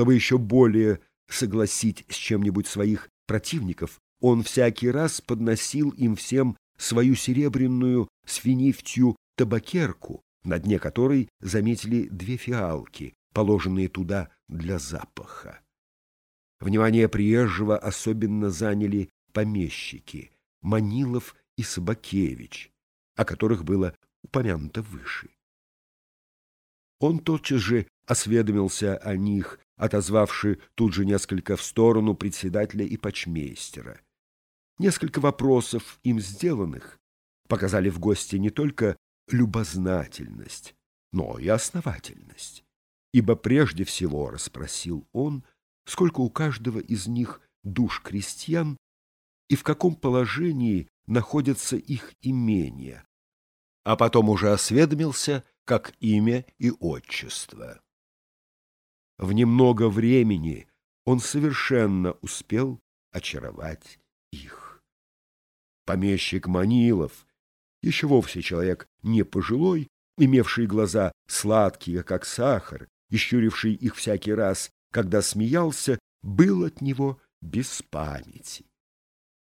Чтобы еще более согласить с чем-нибудь своих противников, он всякий раз подносил им всем свою серебряную свинифтью табакерку, на дне которой заметили две фиалки, положенные туда для запаха. Внимание приезжего особенно заняли помещики Манилов и Собакевич, о которых было упомянуто выше. Он тотчас же осведомился о них, отозвавши тут же несколько в сторону председателя и почмейстера. Несколько вопросов им сделанных показали в гости не только любознательность, но и основательность. Ибо прежде всего, расспросил он, сколько у каждого из них душ крестьян и в каком положении находятся их имения, а потом уже осведомился, как имя и отчество. В немного времени он совершенно успел очаровать их. Помещик Манилов, еще вовсе человек не пожилой, имевший глаза сладкие, как сахар, и щуривший их всякий раз, когда смеялся, был от него без памяти.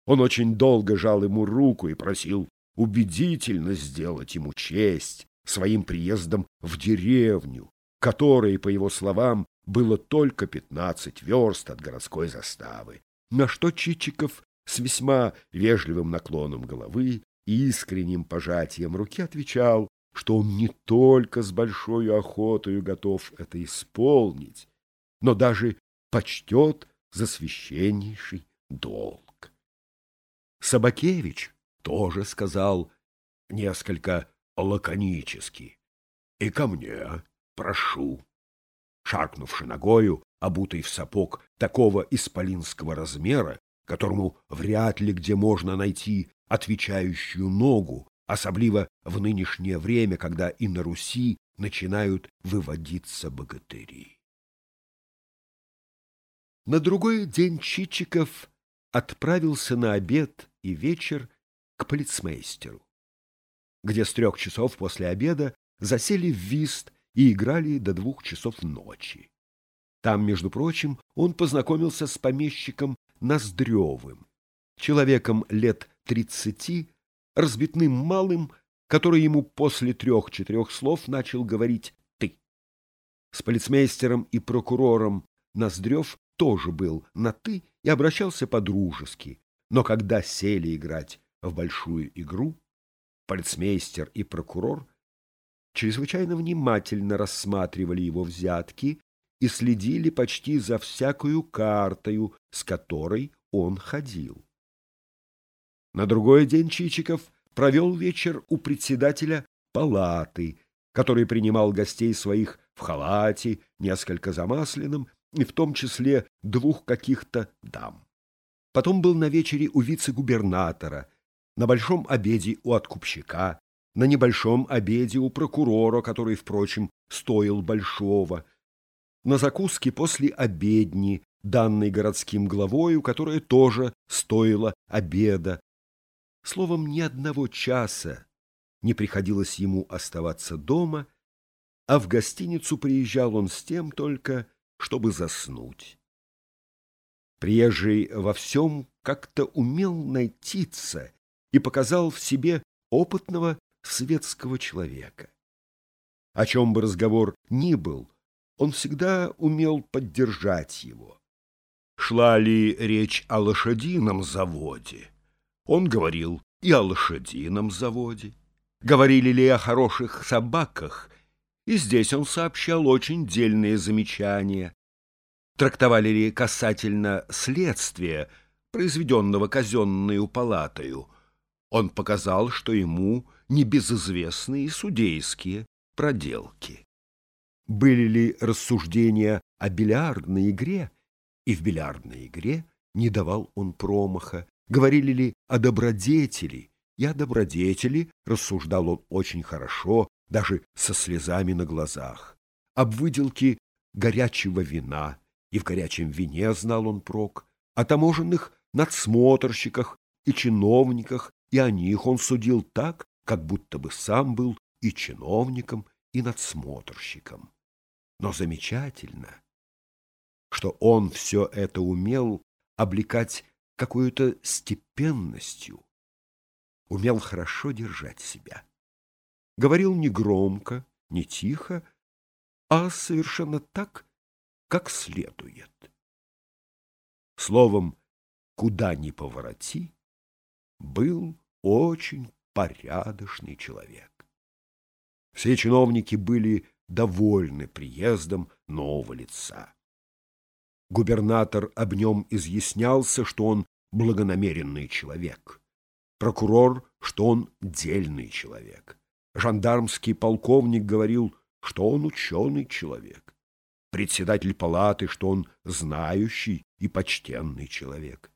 Он очень долго жал ему руку и просил убедительно сделать ему честь своим приездом в деревню, которой, по его словам, было только пятнадцать верст от городской заставы, на что Чичиков с весьма вежливым наклоном головы и искренним пожатием руки отвечал, что он не только с большой охотой готов это исполнить, но даже почтет за священнейший долг. Собакевич тоже сказал несколько лаконически. И ко мне прошу. Шаркнувши ногою, обутый в сапог такого исполинского размера, которому вряд ли где можно найти отвечающую ногу, особливо в нынешнее время, когда и на Руси начинают выводиться богатыри. На другой день Чичиков отправился на обед и вечер к полицмейстеру, где с трех часов после обеда засели в вист и играли до двух часов ночи. Там, между прочим, он познакомился с помещиком Ноздревым, человеком лет тридцати, разбитным малым, который ему после трех-четырех слов начал говорить «ты». С полицмейстером и прокурором Ноздрев тоже был на «ты» и обращался по-дружески, но когда сели играть в большую игру, полицмейстер и прокурор чрезвычайно внимательно рассматривали его взятки и следили почти за всякую картою, с которой он ходил. На другой день Чичиков провел вечер у председателя палаты, который принимал гостей своих в халате, несколько замасленным, и в том числе двух каких-то дам. Потом был на вечере у вице-губернатора, на большом обеде у откупщика, на небольшом обеде у прокурора, который, впрочем, стоил большого, на закуске после обедни, данной городским главою, которая тоже стоила обеда. Словом, ни одного часа не приходилось ему оставаться дома, а в гостиницу приезжал он с тем только, чтобы заснуть. Приезжий во всем как-то умел найтиться и показал в себе опытного светского человека. О чем бы разговор ни был, он всегда умел поддержать его. Шла ли речь о лошадином заводе? Он говорил и о лошадином заводе. Говорили ли о хороших собаках? И здесь он сообщал очень дельные замечания. Трактовали ли касательно следствия, произведенного казенную палатою? Он показал, что ему небезызвестны и судейские проделки. Были ли рассуждения о бильярдной игре? И в бильярдной игре не давал он промаха. Говорили ли о добродетели? И о добродетели рассуждал он очень хорошо, даже со слезами на глазах. Об выделке горячего вина, и в горячем вине знал он прок, о таможенных надсмотрщиках и чиновниках, и о них он судил так, как будто бы сам был и чиновником, и надсмотрщиком. Но замечательно, что он все это умел облекать какой-то степенностью, умел хорошо держать себя. Говорил не громко, не тихо, а совершенно так, как следует. Словом, куда ни повороти, был очень порядочный человек. Все чиновники были довольны приездом нового лица. Губернатор об нем изъяснялся, что он благонамеренный человек. Прокурор, что он дельный человек. Жандармский полковник говорил, что он ученый человек. Председатель палаты, что он знающий и почтенный человек.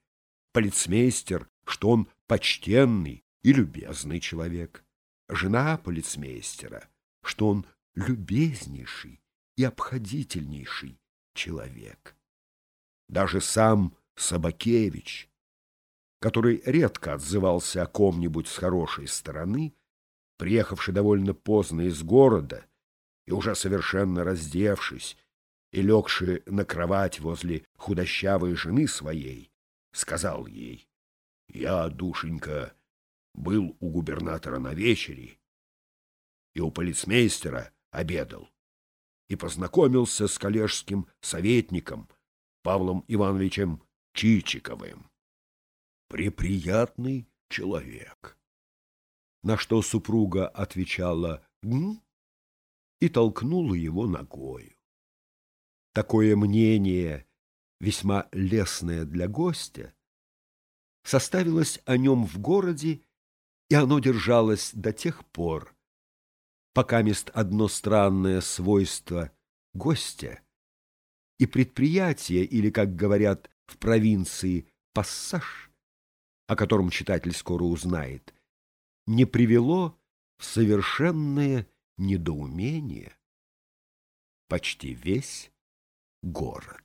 Полицмейстер, что он почтенный и любезный человек. Жена полицмейстера, что он любезнейший и обходительнейший человек. Даже сам Собакевич, который редко отзывался о ком-нибудь с хорошей стороны, приехавший довольно поздно из города и уже совершенно раздевшись и легший на кровать возле худощавой жены своей, сказал ей, «Я, душенька, был у губернатора на вечере и у полицмейстера обедал и познакомился с коллежским советником Павлом Ивановичем Чичиковым. Преприятный человек. На что супруга отвечала «гм» и толкнула его ногою. Такое мнение, весьма лестное для гостя, составилось о нем в городе, и оно держалось до тех пор, пока мест одно странное свойство гостя и предприятие, или, как говорят в провинции, пассаж, о котором читатель скоро узнает, не привело в совершенное недоумение почти весь город.